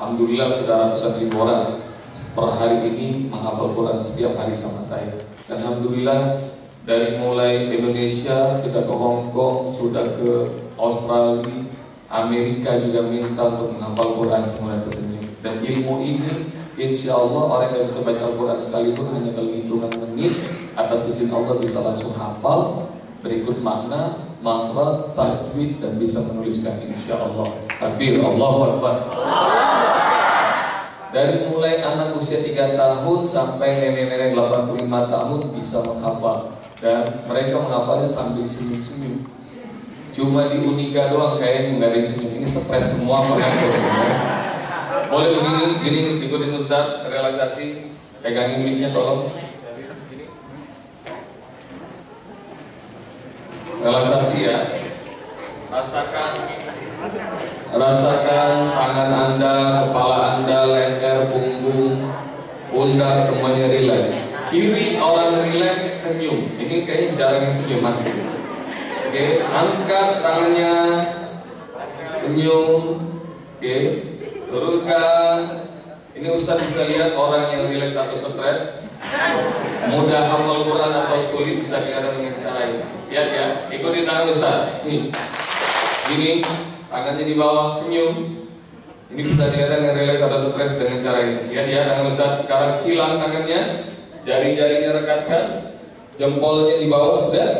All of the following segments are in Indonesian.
Alhamdulillah sudah ratusan ribu orang per hari ini menghafal Quran setiap hari sama saya. Dan Alhamdulillah dari mulai Indonesia kita ke Hong Kong, sudah ke Australia, Amerika juga minta untuk menghafal Quran semudah tersenyum. Dan ilmu ini Insya Allah orang yang bisa baca Al-Quran sekalipun hanya dalam hitungan menit atas izin Allah bisa langsung hafal berikut makna, makhraj, tajwid dan bisa menuliskan insya Allah. Takbir, Allahu Akbar. Dari mulai anak usia 3 tahun sampai nenek-nenek 85 tahun bisa menghafal dan mereka menghafalnya sambil senyum-senyum. Cuma di Uniga doang kayaknya nggak ada yang senyum. Ini stres semua mengatur. Boleh begini, gini ikutin Ustaz realisasi, pegangin mic tolong. Relaksasi ya. Rasakan Rasakan tangan Anda, kepala Anda, leher, punggung, pundak semuanya rileks. Ciri orang rileks senyum. Ini kayaknya jarang yang senyum masih. Oke, angkat tangannya, senyum. Oke, turunkan. Ini Ustaz bisa lihat orang yang rileks atau stres mudah hafal Quran atau sulit bisa dengan cara ini. Lihat ya, ikuti tangan Ustaz. Ini tangannya di bawah senyum. Ini bisa dilihat dengan rileks atau stres dengan cara ini. Ya, tangan Ustaz. Sekarang silang tangannya, jari-jarinya rekatkan, jempolnya di bawah sudah.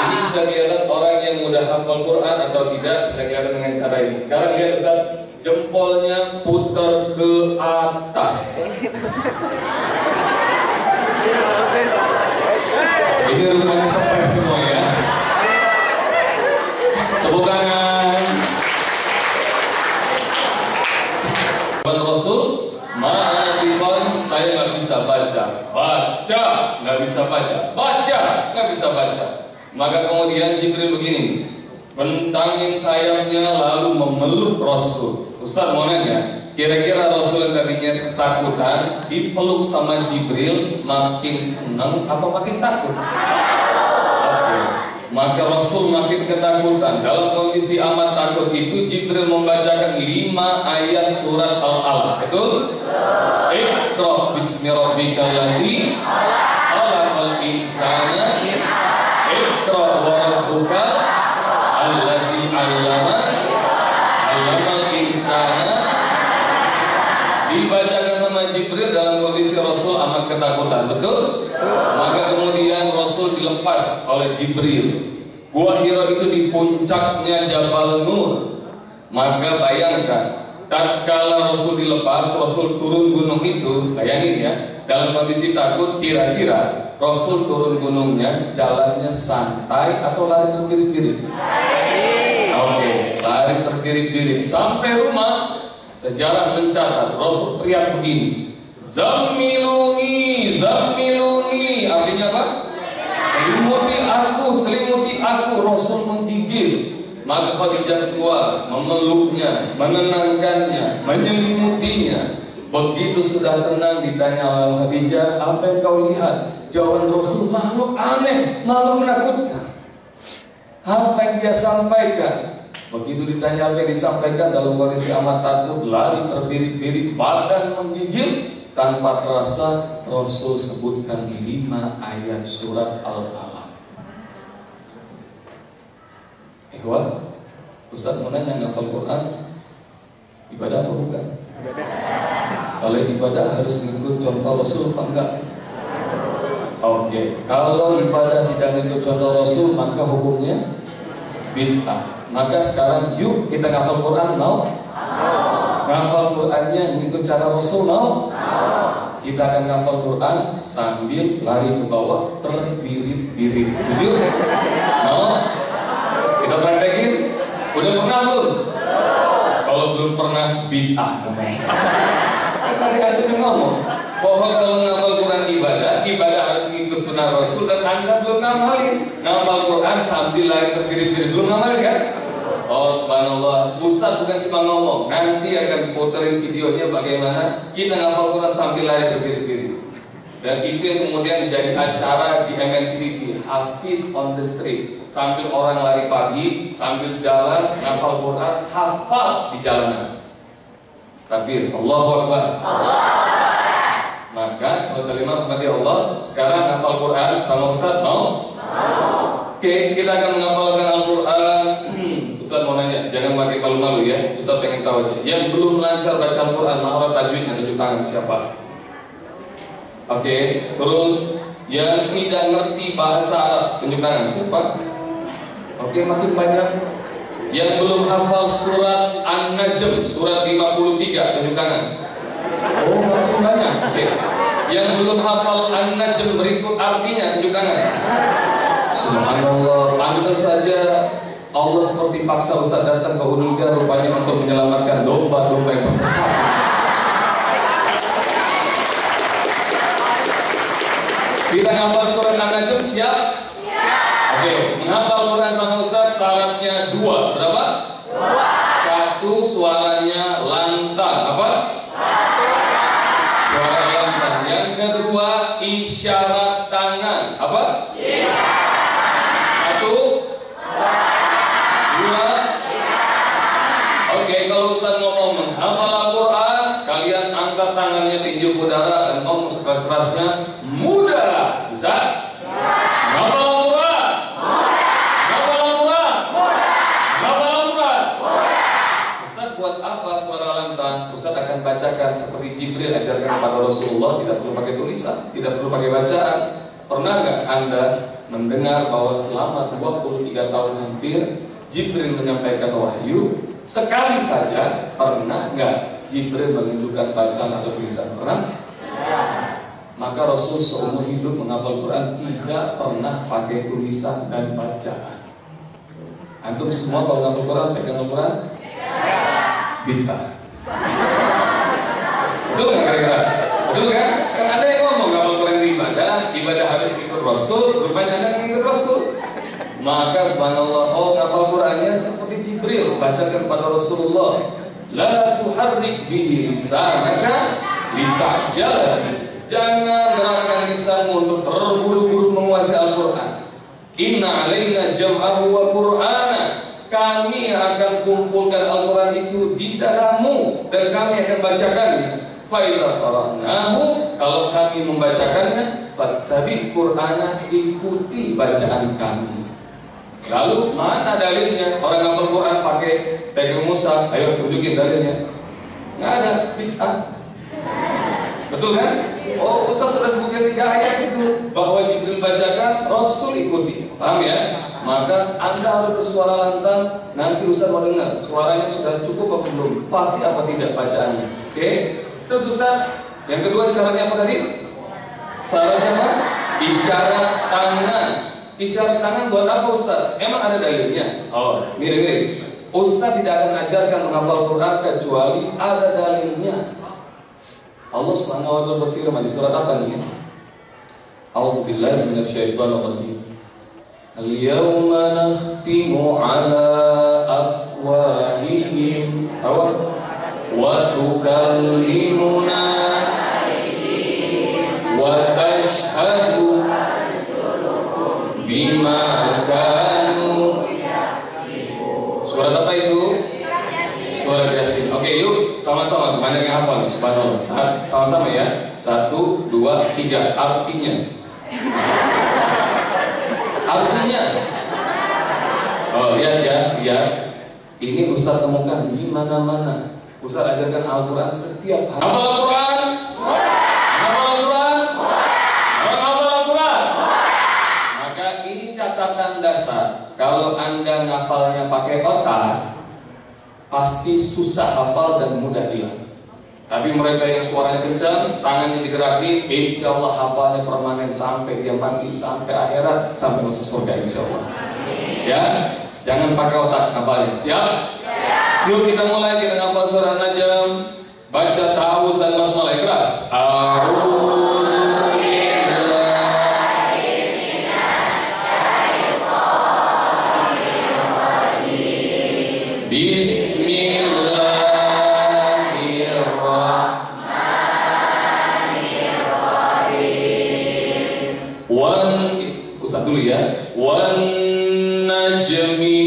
Ini bisa dilihat orang yang mudah hafal Quran atau tidak bisa dilihat dengan cara ini. Sekarang lihat Ustaz, jempolnya putar ke atas. Ini rupanya stres semua ya. Tepuk tangan. Bapak Rasul, mana timbang saya nggak bisa baca, baca nggak bisa baca, baca nggak bisa baca. Maka kemudian Jibril begini, bentangin sayapnya lalu memeluk Rasul. Ustaz mau nanya, kira-kira Rasul yang tadinya ketakutan dipeluk sama Jibril makin senang apa makin takut? Maka Rasul makin ketakutan Dalam kondisi amat takut itu Jibril membacakan lima ayat surat Al-Alaq Betul? Iqra bismi rabbikal ladzi ketakutan Betul? Maka kemudian Rasul dilepas oleh Jibril Gua Hira itu di puncaknya Jabal Nur Maka bayangkan Tatkala Rasul dilepas, Rasul turun gunung itu Bayangin ya Dalam kondisi takut, kira-kira Rasul turun gunungnya Jalannya santai atau lari terbirit-birit? Oke, lari terbirit-birit Sampai rumah Sejarah mencatat Rasul teriak begini Zamiluni, zamiluni Artinya apa? Selimuti aku, selimuti aku Rasul menggigil Maka Khadijah keluar Memeluknya, menenangkannya Menyelimutinya Begitu sudah tenang ditanya oleh Khadijah Apa yang kau lihat? Jawaban Rasul makhluk aneh, makhluk menakutkan Apa yang dia sampaikan? Begitu ditanya apa yang disampaikan dalam kondisi amat takut Lari terbirit-birit, badan menggigil tanpa terasa Rasul sebutkan lima ayat surat Al-Alaq. Ikhwan, Ustaz mau nanya ngapal Quran Ibadah apa bukan? Kalau ibadah harus ngikut contoh Rasul apa enggak? Oke, kalau ibadah tidak ngikut contoh Rasul maka hukumnya bid'ah. Maka sekarang yuk kita ngapal Quran mau? Ngapal Qurannya ngikut cara Rasul mau? Kita akan ngapal Quran sambil lari ke bawah terbirit-birit. Setuju? Mau? Kita praktekin? Udah pernah belum? Kalau belum pernah bid'ah namanya. Kan ada antum yang ngomong bahwa kalau ngapal Quran ibadah, ibadah harus ngikut sunnah Rasul dan anda belum ngamalin. Ngapal Quran sambil lain berdiri-diri belum ngamalin kan? Oh subhanallah, Ustaz bukan cuma ngomong, nanti akan puterin videonya bagaimana kita ngapal Quran sambil lari berdiri-diri. Dan itu yang kemudian jadi acara di MNC TV, Hafiz on the Street. Sambil orang lari pagi, sambil jalan, ngapal Quran, hafal di jalanan. Takbir, Allahu Akbar. Maka, kalau terima kepada Allah, sekarang ngapal Quran sama Ustaz mau? Oke, kita akan menghafalkan Al-Quran mau nanya, jangan pakai malu-malu ya. Ustaz pengen tahu aja. Yang belum lancar baca Al-Quran, maharat tajwidnya tunjuk tangan siapa? Oke, terus yang tidak ngerti bahasa Arab tunjuk tangan siapa? Oke, makin banyak. Yang belum hafal surat An-Najm, surat 53 tunjuk tangan. Oh, makin banyak. Oke. Yang belum hafal An-Najm berikut artinya tunjuk tangan. Subhanallah, pantas saja Allah seperti paksa Ustaz datang ke Uniga rupanya untuk menyelamatkan domba-domba yang tersesat. Kita ngapal surat An-Najm siap? Siap. Oke, menghafal Quran Ustaz syaratnya dua. Berapa? Dua. Satu suaranya lantang. Apa? Satu. Suara lantang. Yang kedua isyarat tangan. Apa? tangannya tinju udara dan ngomong sekeras-kerasnya mudah bisa ngapa murah ngapa murah ngapa murah Ustaz buat apa suara lantang Ustaz akan bacakan seperti Jibril ajarkan kepada Rasulullah tidak perlu pakai tulisan tidak perlu pakai bacaan pernah nggak anda mendengar bahwa selama 23 tahun hampir Jibril menyampaikan wahyu sekali saja pernah nggak Jibril menunjukkan bacaan atau tulisan pernah? Maka Rasul seumur hidup menghafal Quran tidak pernah pakai tulisan dan bacaan. Antum semua kalau menghafal Quran pegang Al-Quran? Bintang. Betul nggak kira-kira? Betul kan? Kan ada yang ngomong ngapal Quran itu ibadah, ibadah harus ikut Rasul, rupanya yang ikut Rasul. Maka subhanallah, oh ngapal Qurannya seperti Jibril, bacakan kepada Rasulullah La tuharrik bihi lisanaka litajala Jangan gerakan lisanmu untuk terburu-buru menguasai Al-Quran. Inna alaina jam'ahu wa Qur'ana. Kami akan kumpulkan Al-Quran itu di dalammu dan kami akan bacakannya. Faidah qara'nahu kalau kami membacakannya, fattabi Qur'ana ikuti bacaan kami. Lalu mana dalilnya? Orang ngapal Quran pakai pegang musa, ayo tunjukin dalilnya. Nggak ada, bid'ah. Betul kan? Oh, Ustaz sudah sebutkan tiga ayat itu bahwa Jibril bacakan, Rasul ikuti. Paham ya? Maka Anda harus bersuara lantang. Nanti Ustaz mau dengar suaranya sudah cukup apa belum? Fasih apa tidak bacaannya? Oke? Okay? Terus Ustaz, yang kedua syaratnya apa tadi? Syaratnya apa? Isyarat tangan. Isyarat tangan buat apa Ustaz? Emang ada dalilnya? Oh, ini dengerin. Ustaz tidak akan mengajarkan menghafal Quran kecuali ada dalilnya. Allah Subhanahu wa taala berfirman di surat apa nih? A'udzu billahi minasyaitonir rajim. Al-yawma nakhtimu ala afwahihim wa banyak yang hafal. Subhanallah. Sama-sama ya. Satu, dua, tiga. Artinya. Artinya. Oh, lihat ya, lihat. Ini Ustaz temukan di mana-mana. Ustaz ajarkan Al-Quran setiap hari. Hafal Al-Quran? Hafal Al-Quran? catatan dasar kalau anda ngafalnya pakai otak pasti susah hafal dan mudah hilang tapi mereka yang suaranya kencang, tangannya digerakin, insya Allah hafalnya permanen sampai dia mati, sampai akhirat, sampai masuk surga insya Allah. Ya, jangan pakai otak hafalnya. Siap? Siap. Yuk kita mulai kita hafal surah najam, Baca tahu dan basmalah keras. Ustaz dulu ya. Wan najmi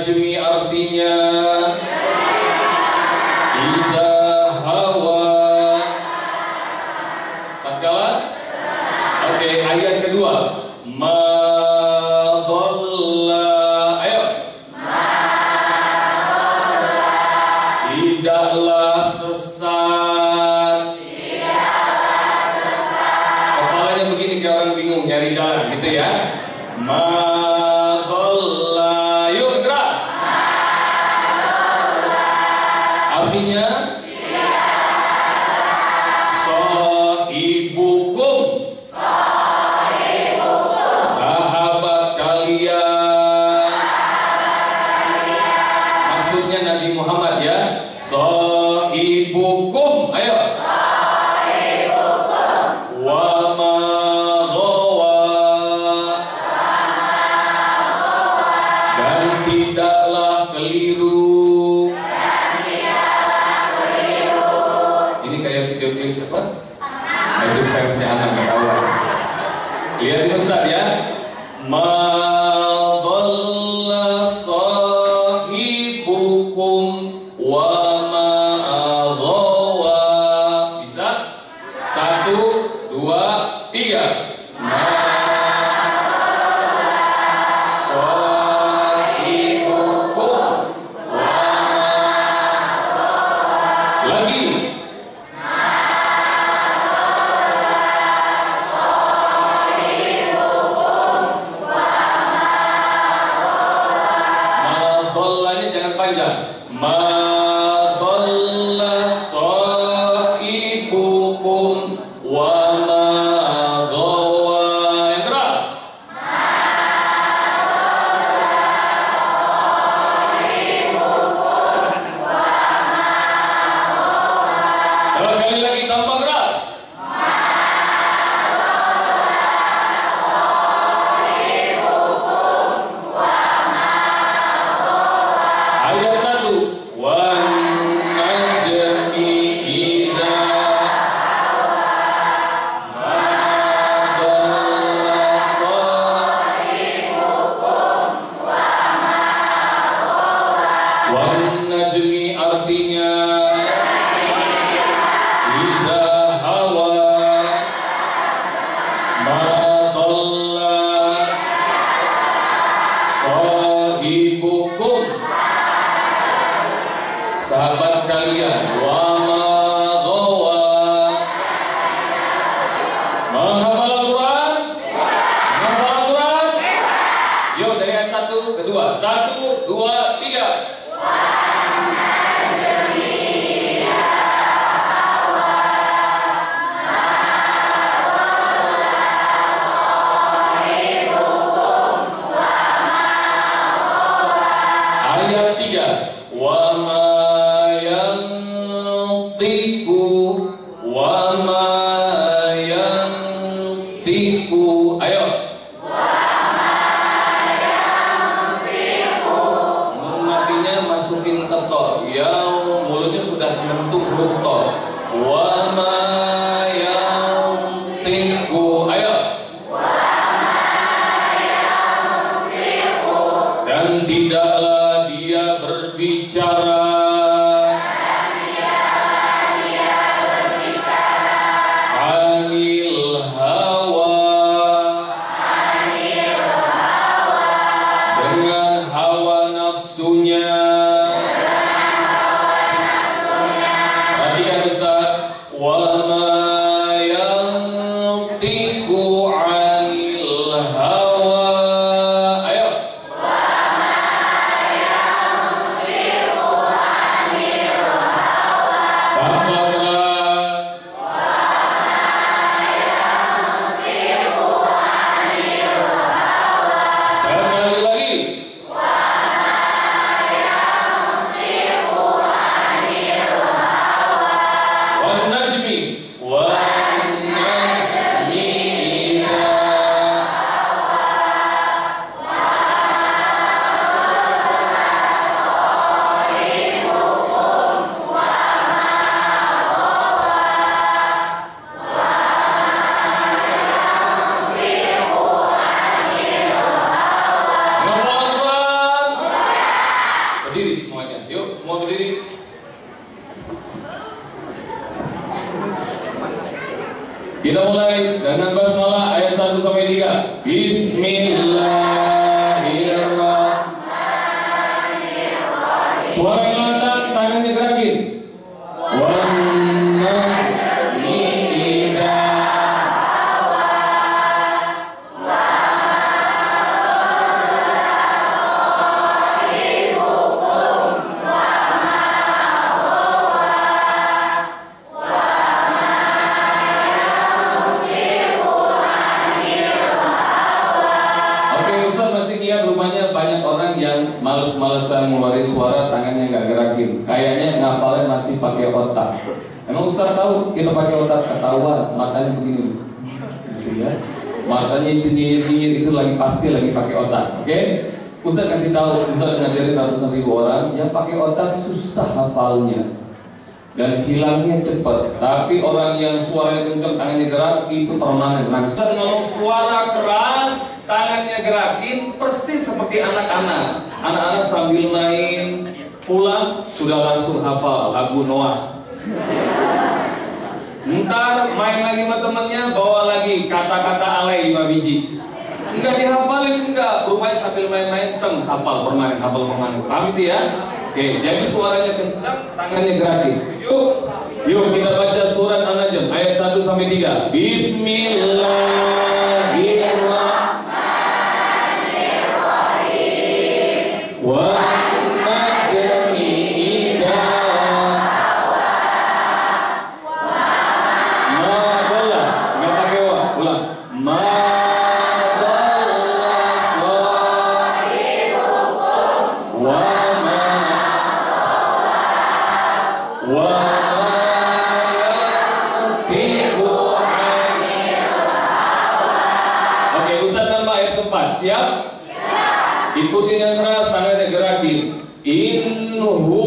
جميع ربي Só e pouco. الدنيا. Males-malesan ngeluarin suara tangannya nggak gerakin. Kayaknya ngapalnya masih pakai otak. Emang Ustaz tahu? Kita pakai otak ketahuan. Matanya begini. Gitu ya. Matanya itu nyinyir itu lagi pasti lagi pakai otak Oke? Ustaz kasih tahu Ustaz ngajarin ratusan ribu orang yang pakai otak susah hafalnya. Dan hilangnya cepat. Tapi orang yang suaranya kencang, tangannya gerak itu permanen. Nah, Ustaz ngomong suara keras, tangannya gerakin persis seperti anak-anak. Anak-anak sambil main pulang sudah langsung hafal lagu Noah. Ntar main lagi sama temennya bawa lagi kata-kata alay lima biji. Enggak dihafalin enggak, rupanya sambil main-main ceng hafal permanen, hafal permanen. Paham itu ya? Oke, jadi suaranya kencang, tangannya gerakin. Yuk, yuk kita baca surat An-Najm ayat 1 sampai 3. Bismillahirrahmanirrahim. ಇಪ್ಪತ್ತಿನ ಸಮಯದ ಗಿರಾಕಿ ಏನು ಹೂ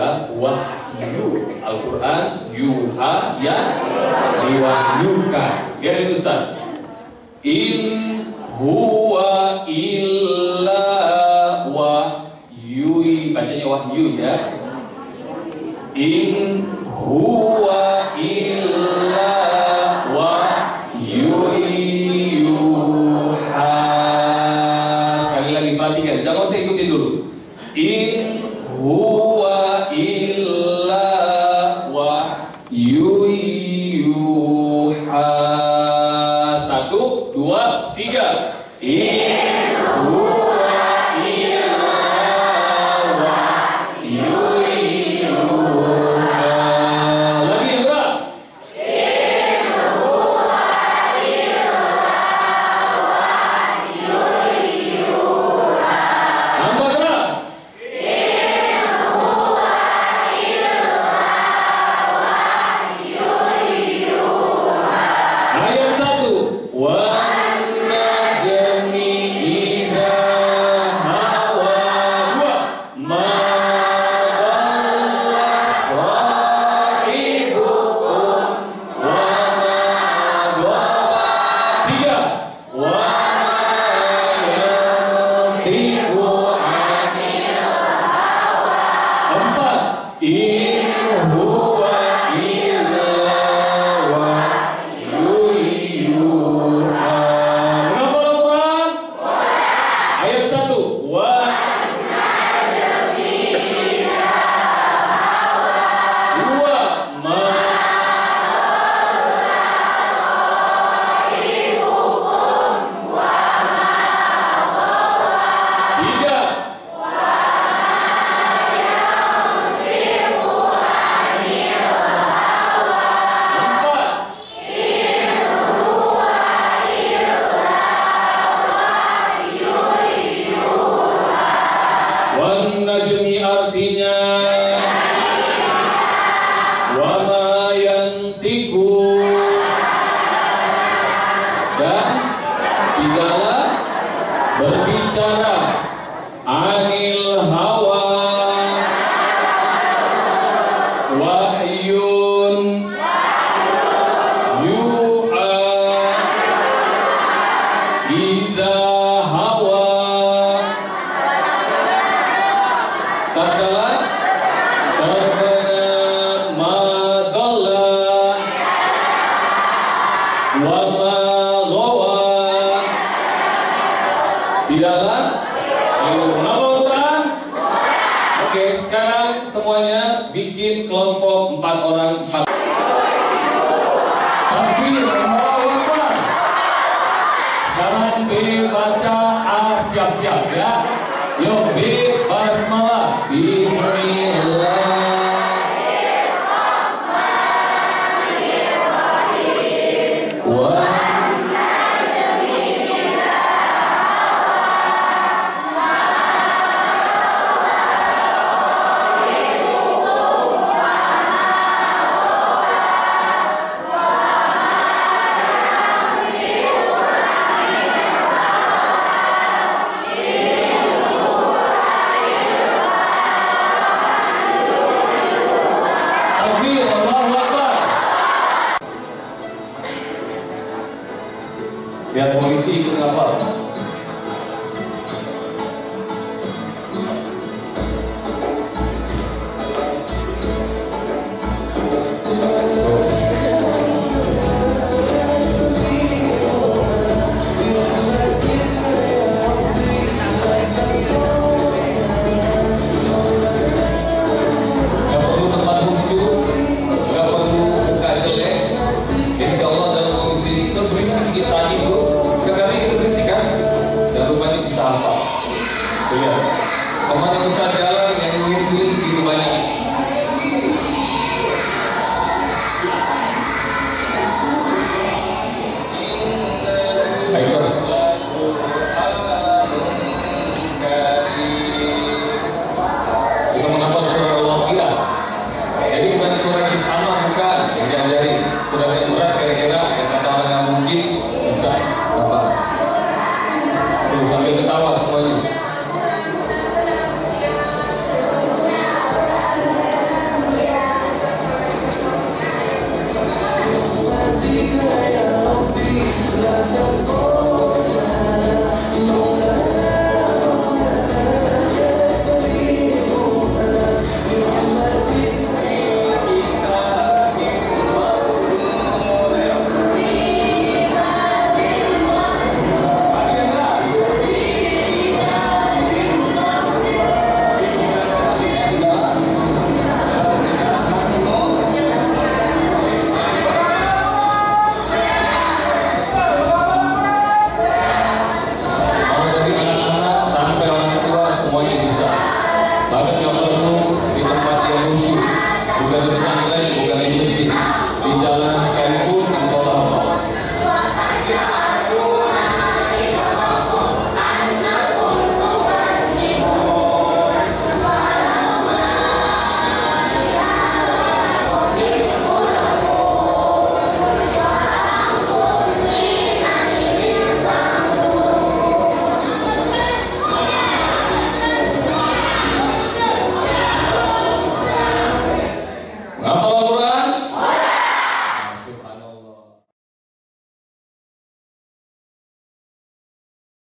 adalah wahyu. Al-Quran Yuha yang diwahyukan. Ya itu Ustaz. In huwa illa wahyui Bacanya wahyu ya. In huwa berbicara